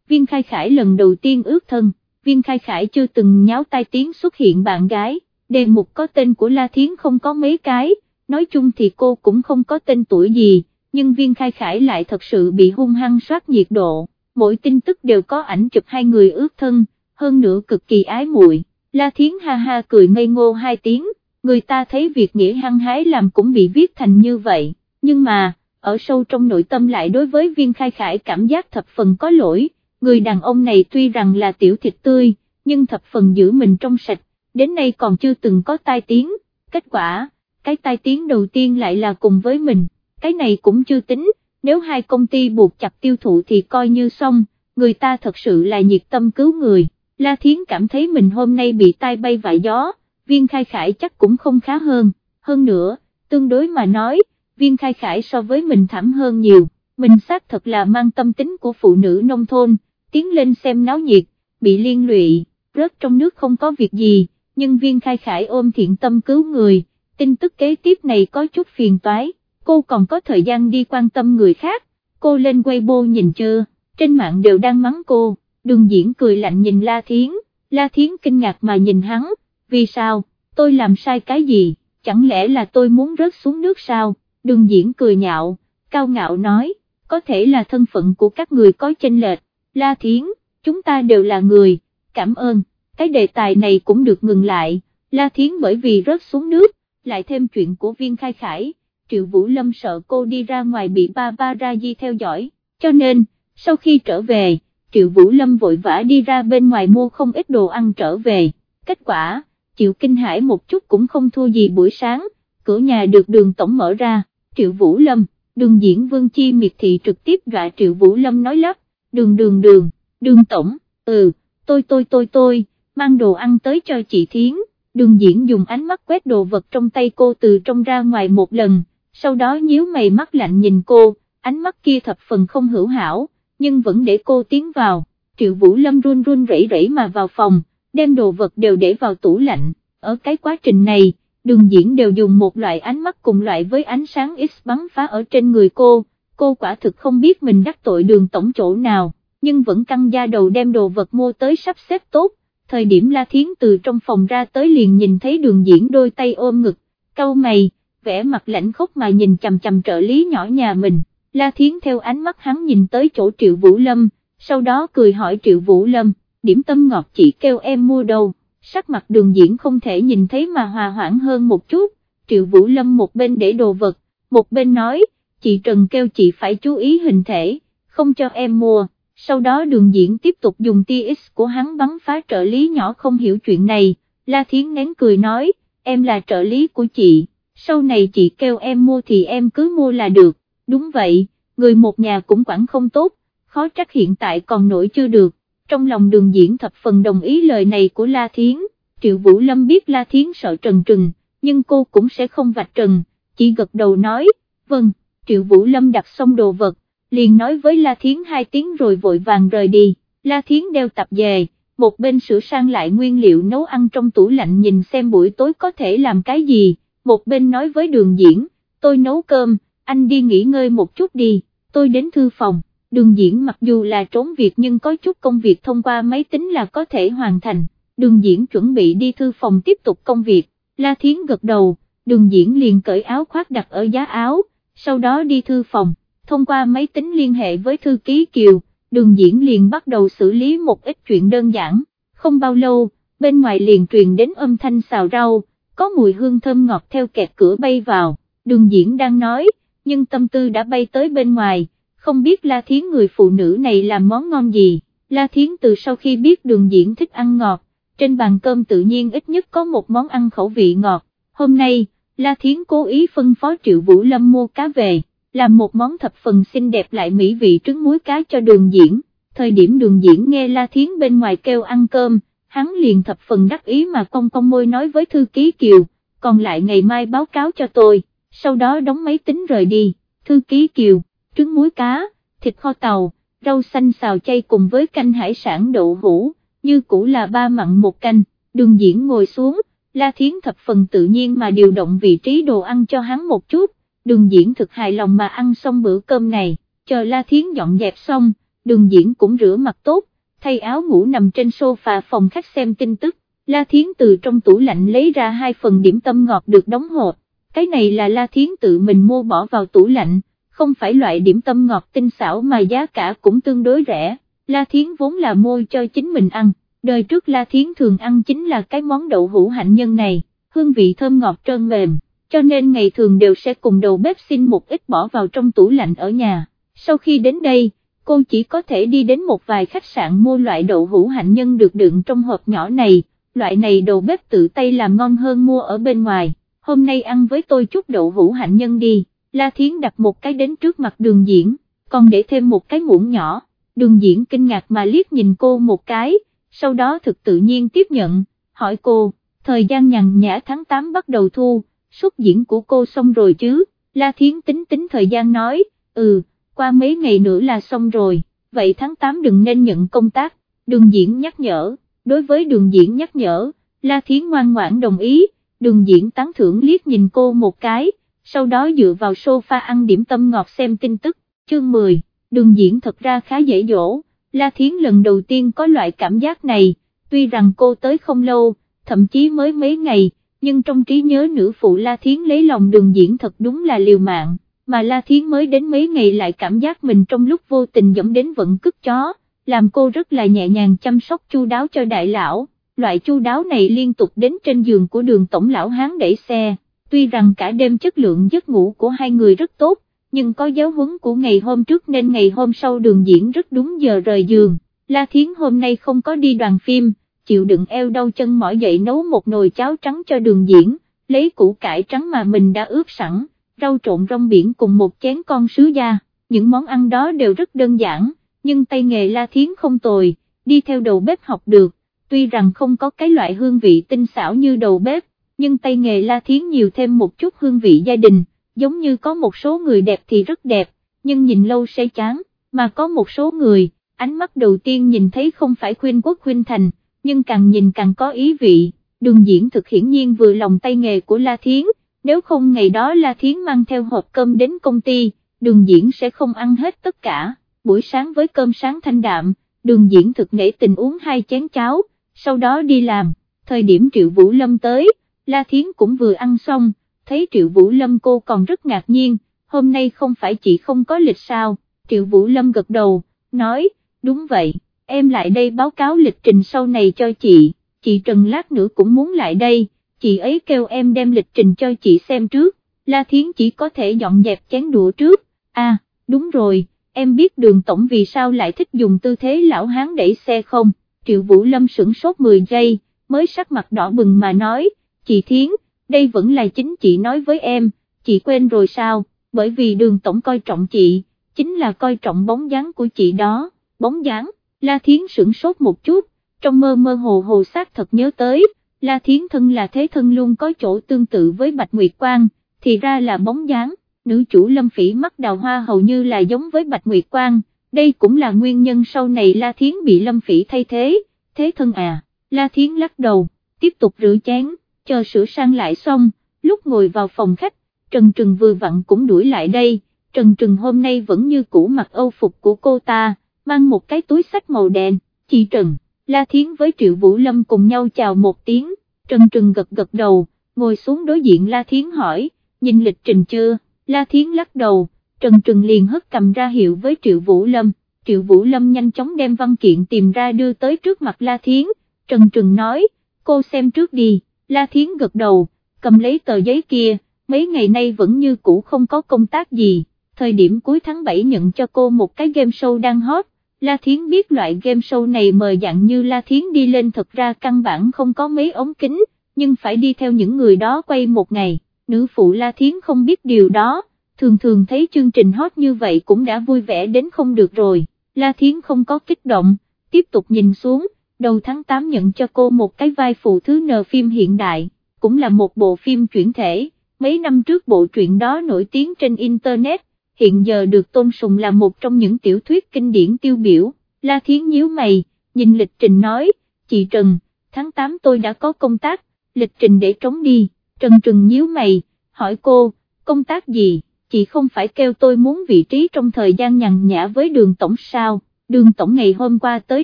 viên khai khải lần đầu tiên ước thân, viên khai khải chưa từng nháo tai tiếng xuất hiện bạn gái, đề mục có tên của La Thiến không có mấy cái, nói chung thì cô cũng không có tên tuổi gì, nhưng viên khai khải lại thật sự bị hung hăng soát nhiệt độ, mỗi tin tức đều có ảnh chụp hai người ước thân, hơn nữa cực kỳ ái muội. La Thiến ha ha cười ngây ngô hai tiếng, người ta thấy việc nghĩa hăng hái làm cũng bị viết thành như vậy, nhưng mà, ở sâu trong nội tâm lại đối với viên khai khải cảm giác thập phần có lỗi, người đàn ông này tuy rằng là tiểu thịt tươi, nhưng thập phần giữ mình trong sạch, đến nay còn chưa từng có tai tiếng, kết quả, cái tai tiếng đầu tiên lại là cùng với mình, cái này cũng chưa tính, nếu hai công ty buộc chặt tiêu thụ thì coi như xong, người ta thật sự là nhiệt tâm cứu người, La Thiến cảm thấy mình hôm nay bị tai bay vạ gió, viên khai khải chắc cũng không khá hơn, hơn nữa, tương đối mà nói, viên khai khải so với mình thảm hơn nhiều, mình xác thật là mang tâm tính của phụ nữ nông thôn, tiến lên xem náo nhiệt, bị liên lụy, rớt trong nước không có việc gì, nhưng viên khai khải ôm thiện tâm cứu người, tin tức kế tiếp này có chút phiền toái, cô còn có thời gian đi quan tâm người khác, cô lên Weibo nhìn chưa, trên mạng đều đang mắng cô, đường diễn cười lạnh nhìn La Thiến, La Thiến kinh ngạc mà nhìn hắn, vì sao, tôi làm sai cái gì, chẳng lẽ là tôi muốn rớt xuống nước sao, đường diễn cười nhạo, cao ngạo nói, có thể là thân phận của các người có chênh lệch, La Thiến, chúng ta đều là người, cảm ơn, cái đề tài này cũng được ngừng lại, La Thiến bởi vì rớt xuống nước, lại thêm chuyện của viên khai khải, Triệu Vũ Lâm sợ cô đi ra ngoài bị ba ba ra di theo dõi, cho nên, sau khi trở về, Triệu Vũ Lâm vội vã đi ra bên ngoài mua không ít đồ ăn trở về, kết quả, Triệu Kinh Hải một chút cũng không thua gì buổi sáng, cửa nhà được đường tổng mở ra, Triệu Vũ Lâm, đường diễn Vương Chi miệt thị trực tiếp dọa Triệu Vũ Lâm nói lắp, đường đường đường, đường tổng, ừ, tôi tôi tôi tôi, mang đồ ăn tới cho chị Thiến, đường diễn dùng ánh mắt quét đồ vật trong tay cô từ trong ra ngoài một lần, sau đó nhíu mày mắt lạnh nhìn cô, ánh mắt kia thập phần không hữu hảo, nhưng vẫn để cô tiến vào, Triệu Vũ Lâm run run rẩy rẩy mà vào phòng, đem đồ vật đều để vào tủ lạnh, ở cái quá trình này, đường diễn đều dùng một loại ánh mắt cùng loại với ánh sáng X bắn phá ở trên người cô, cô quả thực không biết mình đắc tội đường tổng chỗ nào, nhưng vẫn căng da đầu đem đồ vật mua tới sắp xếp tốt, thời điểm La Thiến từ trong phòng ra tới liền nhìn thấy đường diễn đôi tay ôm ngực, câu mày, vẻ mặt lạnh khốc mà nhìn chầm chầm trợ lý nhỏ nhà mình, La Thiến theo ánh mắt hắn nhìn tới chỗ Triệu Vũ Lâm, sau đó cười hỏi Triệu Vũ Lâm, điểm tâm ngọt chị kêu em mua đâu, sắc mặt đường diễn không thể nhìn thấy mà hòa hoãn hơn một chút, Triệu Vũ Lâm một bên để đồ vật, một bên nói, chị Trần kêu chị phải chú ý hình thể, không cho em mua, sau đó đường diễn tiếp tục dùng TX của hắn bắn phá trợ lý nhỏ không hiểu chuyện này, La Thiến nén cười nói, em là trợ lý của chị, sau này chị kêu em mua thì em cứ mua là được, đúng vậy, người một nhà cũng quản không tốt, khó trách hiện tại còn nổi chưa được, trong lòng đường diễn thập phần đồng ý lời này của La Thiến, Triệu Vũ Lâm biết La Thiến sợ Trần Trừng, nhưng cô cũng sẽ không vạch trần, chỉ gật đầu nói, vâng, Triệu Vũ Lâm đặt xong đồ vật, liền nói với La Thiến hai tiếng rồi vội vàng rời đi, La Thiến đeo tập về, một bên sửa sang lại nguyên liệu nấu ăn trong tủ lạnh nhìn xem buổi tối có thể làm cái gì, một bên nói với đường diễn, tôi nấu cơm, anh đi nghỉ ngơi một chút đi, tôi đến thư phòng, đường diễn mặc dù là trốn việc nhưng có chút công việc thông qua máy tính là có thể hoàn thành, đường diễn chuẩn bị đi thư phòng tiếp tục công việc, La Thiến gật đầu, đường diễn liền cởi áo khoác đặt ở giá áo, sau đó đi thư phòng, thông qua máy tính liên hệ với thư ký Kiều, đường diễn liền bắt đầu xử lý một ít chuyện đơn giản, không bao lâu, bên ngoài liền truyền đến âm thanh xào rau, có mùi hương thơm ngọt theo kẹt cửa bay vào, đường diễn đang nói, nhưng tâm tư đã bay tới bên ngoài, không biết La Thiến người phụ nữ này làm món ngon gì, La Thiến từ sau khi biết đường diễn thích ăn ngọt, trên bàn cơm tự nhiên ít nhất có một món ăn khẩu vị ngọt, hôm nay, La Thiến cố ý phân phó Triệu Vũ Lâm mua cá về, làm một món thập phần xinh đẹp lại mỹ vị trứng muối cá cho đường diễn, thời điểm đường diễn nghe La Thiến bên ngoài kêu ăn cơm, hắn liền thập phần đắc ý mà cong cong môi nói với thư ký Kiều, còn lại ngày mai báo cáo cho tôi, sau đó đóng máy tính rời đi, thư ký Kiều, trứng muối cá, thịt kho tàu, rau xanh xào chay cùng với canh hải sản đậu hũ, như cũ là ba mặn một canh, đường diễn ngồi xuống, La Thiến thập phần tự nhiên mà điều động vị trí đồ ăn cho hắn một chút, đường diễn thực hài lòng mà ăn xong bữa cơm này, chờ La Thiến dọn dẹp xong, đường diễn cũng rửa mặt tốt, thay áo ngủ nằm trên sofa phòng khách xem tin tức, La Thiến từ trong tủ lạnh lấy ra hai phần điểm tâm ngọt được đóng hộp, cái này là La Thiến tự mình mua bỏ vào tủ lạnh, không phải loại điểm tâm ngọt tinh xảo mà giá cả cũng tương đối rẻ, La Thiến vốn là mua cho chính mình ăn, đời trước La Thiến thường ăn chính là cái món đậu hũ hạnh nhân này, hương vị thơm ngọt trơn mềm, cho nên ngày thường đều sẽ cùng đầu bếp xin một ít bỏ vào trong tủ lạnh ở nhà, sau khi đến đây, cô chỉ có thể đi đến một vài khách sạn mua loại đậu hũ hạnh nhân được đựng trong hộp nhỏ này, loại này đầu bếp tự tay làm ngon hơn mua ở bên ngoài, hôm nay ăn với tôi chút đậu hũ hạnh nhân đi, La Thiến đặt một cái đến trước mặt đường diễn, còn để thêm một cái muỗng nhỏ, đường diễn kinh ngạc mà liếc nhìn cô một cái, sau đó thực tự nhiên tiếp nhận, hỏi cô, thời gian nhằn nhã tháng 8 bắt đầu thu, xuất diễn của cô xong rồi chứ, La Thiến tính tính thời gian nói, ừ, qua mấy ngày nữa là xong rồi, vậy tháng 8 đừng nên nhận công tác, đường diễn nhắc nhở, đối với đường diễn nhắc nhở, La Thiến ngoan ngoãn đồng ý, đường diễn tán thưởng liếc nhìn cô một cái, sau đó dựa vào sofa ăn điểm tâm ngọt xem tin tức, chương 10, đường diễn thật ra khá dễ dỗ, La Thiến lần đầu tiên có loại cảm giác này, tuy rằng cô tới không lâu, thậm chí mới mấy ngày, nhưng trong trí nhớ nữ phụ La Thiến lấy lòng đường diễn thật đúng là liều mạng, mà La Thiến mới đến mấy ngày lại cảm giác mình trong lúc vô tình dẫm đến vận cức chó, làm cô rất là nhẹ nhàng chăm sóc chu đáo cho đại lão, loại chu đáo này liên tục đến trên giường của đường tổng lão hán đẩy xe, tuy rằng cả đêm chất lượng giấc ngủ của hai người rất tốt, nhưng có giáo huấn của ngày hôm trước nên ngày hôm sau đường diễn rất đúng giờ rời giường, La Thiến hôm nay không có đi đoàn phim, chịu đựng eo đau chân mỏi dậy nấu một nồi cháo trắng cho đường diễn, lấy củ cải trắng mà mình đã ướp sẵn, rau trộn rong biển cùng một chén con sứ da, những món ăn đó đều rất đơn giản, nhưng tay nghề La Thiến không tồi, đi theo đầu bếp học được, tuy rằng không có cái loại hương vị tinh xảo như đầu bếp, nhưng tay nghề La Thiến nhiều thêm một chút hương vị gia đình, giống như có một số người đẹp thì rất đẹp, nhưng nhìn lâu sẽ chán, mà có một số người, ánh mắt đầu tiên nhìn thấy không phải khuyên quốc khuyên thành, nhưng càng nhìn càng có ý vị, đường diễn thực hiển nhiên vừa lòng tay nghề của La Thiến, nếu không ngày đó La Thiến mang theo hộp cơm đến công ty, đường diễn sẽ không ăn hết tất cả, buổi sáng với cơm sáng thanh đạm, đường diễn thực nể tình uống hai chén cháo, sau đó đi làm, thời điểm Triệu Vũ Lâm tới, La Thiến cũng vừa ăn xong, thấy Triệu Vũ Lâm cô còn rất ngạc nhiên, hôm nay không phải chị không có lịch sao, Triệu Vũ Lâm gật đầu, nói, đúng vậy, em lại đây báo cáo lịch trình sau này cho chị, chị Trần lát nữa cũng muốn lại đây, chị ấy kêu em đem lịch trình cho chị xem trước, La Thiến chỉ có thể dọn dẹp chén đũa trước, à, đúng rồi, em biết đường tổng vì sao lại thích dùng tư thế lão hán đẩy xe không, Triệu Vũ Lâm sửng sốt 10 giây, mới sắc mặt đỏ bừng mà nói, chị Thiến, đây vẫn là chính chị nói với em, chị quên rồi sao, bởi vì đường tổng coi trọng chị, chính là coi trọng bóng dáng của chị đó, bóng dáng, La Thiến sửng sốt một chút, trong mơ mơ hồ hồ xác thật nhớ tới, La Thiến thân là thế thân luôn có chỗ tương tự với Bạch Nguyệt Quang, thì ra là bóng dáng, nữ chủ Lâm Phỉ mắt đào hoa hầu như là giống với Bạch Nguyệt Quang, đây cũng là nguyên nhân sau này La Thiến bị Lâm Phỉ thay thế, thế thân à, La Thiến lắc đầu, tiếp tục rửa chén, chờ sửa sang lại xong, lúc ngồi vào phòng khách, Trần Trừng vừa vặn cũng đuổi lại đây, Trần Trừng hôm nay vẫn như cũ mặc âu phục của cô ta, mang một cái túi sách màu đen, chị Trần, La Thiến với Triệu Vũ Lâm cùng nhau chào một tiếng, Trần Trừng gật gật đầu, ngồi xuống đối diện La Thiến hỏi, nhìn lịch trình chưa, La Thiến lắc đầu, Trần Trừng liền hất cầm ra hiệu với Triệu Vũ Lâm, Triệu Vũ Lâm nhanh chóng đem văn kiện tìm ra đưa tới trước mặt La Thiến, Trần Trừng nói, cô xem trước đi, La Thiến gật đầu, cầm lấy tờ giấy kia, mấy ngày nay vẫn như cũ không có công tác gì, thời điểm cuối tháng 7 nhận cho cô một cái game show đang hot, La Thiến biết loại game show này mời dạng như La Thiến đi lên thật ra căn bản không có mấy ống kính, nhưng phải đi theo những người đó quay một ngày, nữ phụ La Thiến không biết điều đó, thường thường thấy chương trình hot như vậy cũng đã vui vẻ đến không được rồi, La Thiến không có kích động, tiếp tục nhìn xuống, đầu tháng 8 nhận cho cô một cái vai phụ thứ nờ phim hiện đại, cũng là một bộ phim chuyển thể, mấy năm trước bộ truyện đó nổi tiếng trên Internet, hiện giờ được tôn sùng là một trong những tiểu thuyết kinh điển tiêu biểu, La Thiến nhíu mày, nhìn lịch trình nói, chị Trần, tháng 8 tôi đã có công tác, lịch trình để trống đi, Trần Trừng nhíu mày, hỏi cô, công tác gì, chị không phải kêu tôi muốn vị trí trong thời gian nhằn nhã với đường tổng sao, đường tổng ngày hôm qua tới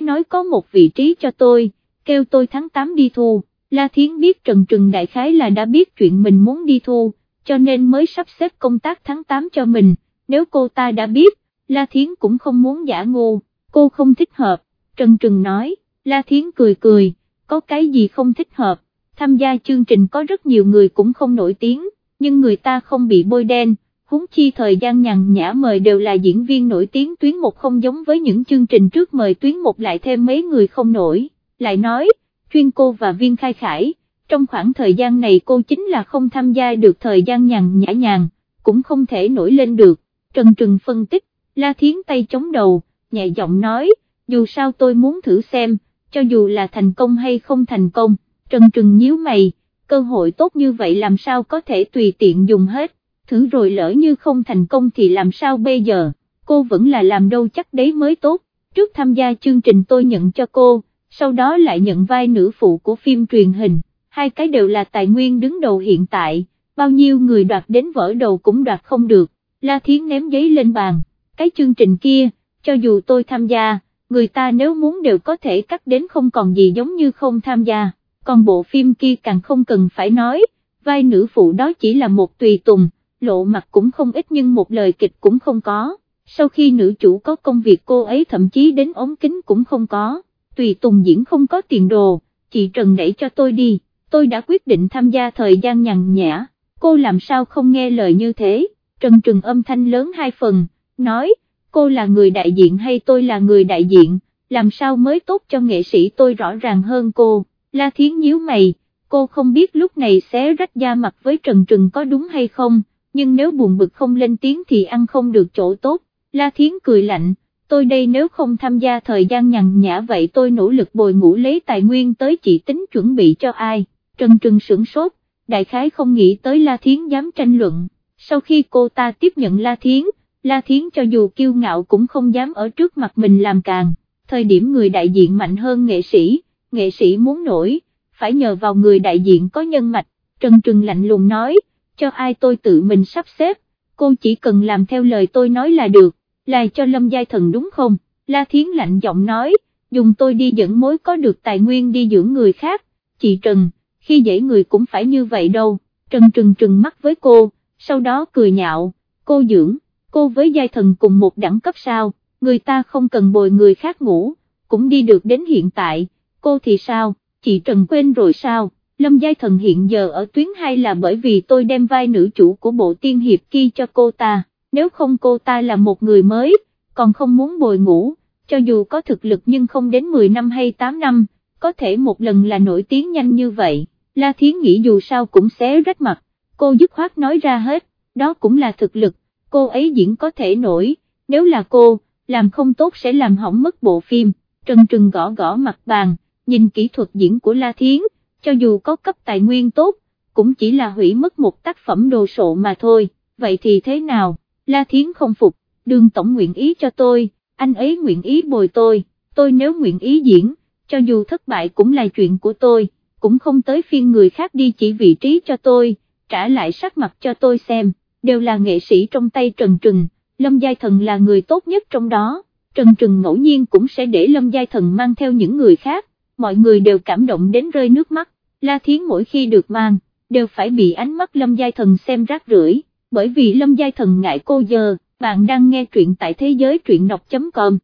nói có một vị trí cho tôi, kêu tôi tháng 8 đi thu, La Thiến biết Trần Trừng đại khái là đã biết chuyện mình muốn đi thu, cho nên mới sắp xếp công tác tháng 8 cho mình, nếu cô ta đã biết, La Thiến cũng không muốn giả ngu, cô không thích hợp, Trần Trừng nói, La Thiến cười cười, có cái gì không thích hợp, tham gia chương trình có rất nhiều người cũng không nổi tiếng, nhưng người ta không bị bôi đen, huống chi thời gian nhàn nhã mời đều là diễn viên nổi tiếng tuyến một không giống với những chương trình trước mời tuyến một lại thêm mấy người không nổi, lại nói, chuyên cô và viên khai khải, trong khoảng thời gian này cô chính là không tham gia được thời gian nhàn nhã nhàn, cũng không thể nổi lên được, Trần Trừng phân tích, La Thiến tay chống đầu, nhẹ giọng nói, dù sao tôi muốn thử xem, cho dù là thành công hay không thành công, Trần Trừng nhíu mày, cơ hội tốt như vậy làm sao có thể tùy tiện dùng hết, thử rồi lỡ như không thành công thì làm sao bây giờ, cô vẫn là làm đâu chắc đấy mới tốt, trước tham gia chương trình tôi nhận cho cô, sau đó lại nhận vai nữ phụ của phim truyền hình, hai cái đều là tài nguyên đứng đầu hiện tại, bao nhiêu người đoạt đến vỡ đầu cũng đoạt không được, La Thiến ném giấy lên bàn, cái chương trình kia, cho dù tôi tham gia, người ta nếu muốn đều có thể cắt đến không còn gì giống như không tham gia, còn bộ phim kia càng không cần phải nói, vai nữ phụ đó chỉ là một tùy tùng, lộ mặt cũng không ít nhưng một lời kịch cũng không có, sau khi nữ chủ có công việc cô ấy thậm chí đến ống kính cũng không có, tùy tùng diễn không có tiền đồ, chị Trần đẩy cho tôi đi, tôi đã quyết định tham gia thời gian nhằn nhã, cô làm sao không nghe lời như thế, Trần Trừng âm thanh lớn hai phần, nói, cô là người đại diện hay tôi là người đại diện, làm sao mới tốt cho nghệ sĩ tôi rõ ràng hơn cô, La Thiến nhíu mày, cô không biết lúc này xé rách da mặt với Trần Trừng có đúng hay không, nhưng nếu buồn bực không lên tiếng thì ăn không được chỗ tốt, La Thiến cười lạnh, tôi đây nếu không tham gia thời gian nhằn nhã vậy tôi nỗ lực bồi ngủ lấy tài nguyên tới chỉ tính chuẩn bị cho ai, Trần Trừng sửng sốt, đại khái không nghĩ tới La Thiến dám tranh luận, sau khi cô ta tiếp nhận La Thiến, La Thiến cho dù kiêu ngạo cũng không dám ở trước mặt mình làm càng, thời điểm người đại diện mạnh hơn nghệ sĩ, nghệ sĩ muốn nổi, phải nhờ vào người đại diện có nhân mạch, Trần Trừng lạnh lùng nói, cho ai tôi tự mình sắp xếp, cô chỉ cần làm theo lời tôi nói là được, là cho Lâm Giai Thần đúng không, La Thiến lạnh giọng nói, dùng tôi đi dẫn mối có được tài nguyên đi dưỡng người khác, chị Trần, khi dễ người cũng phải như vậy đâu, Trần Trừng trừng mắt với cô, sau đó cười nhạo, cô dưỡng, cô với Giai Thần cùng một đẳng cấp sao, người ta không cần bồi người khác ngủ, cũng đi được đến hiện tại, cô thì sao, chị Trần quên rồi sao? Lâm Giai Thần hiện giờ ở tuyến hay là bởi vì tôi đem vai nữ chủ của bộ tiên hiệp kia cho cô ta, nếu không cô ta là một người mới, còn không muốn bồi ngủ, cho dù có thực lực nhưng không đến 10 năm hay 8 năm, có thể một lần là nổi tiếng nhanh như vậy, La Thiến nghĩ dù sao cũng xé rách mặt, cô dứt khoát nói ra hết, đó cũng là thực lực, cô ấy diễn có thể nổi, nếu là cô, làm không tốt sẽ làm hỏng mất bộ phim, Trần Trừng gõ gõ mặt bàn, nhìn kỹ thuật diễn của La Thiến, cho dù có cấp tài nguyên tốt, cũng chỉ là hủy mất một tác phẩm đồ sộ mà thôi, vậy thì thế nào, La Thiến không phục, đường tổng nguyện ý cho tôi, anh ấy nguyện ý bồi tôi, tôi nếu nguyện ý diễn, cho dù thất bại cũng là chuyện của tôi, cũng không tới phiên người khác đi chỉ vị trí cho tôi, trả lại sắc mặt cho tôi xem, đều là nghệ sĩ trong tay Trần Trừng, Lâm Giai Thần là người tốt nhất trong đó, Trần Trừng ngẫu nhiên cũng sẽ để Lâm Giai Thần mang theo những người khác, mọi người đều cảm động đến rơi nước mắt, La Thiến mỗi khi được mang, đều phải bị ánh mắt Lâm Giai Thần xem rác rưởi, bởi vì Lâm Giai Thần ngại cô giờ, bạn đang nghe truyện tại thế giới truyện đọc.com.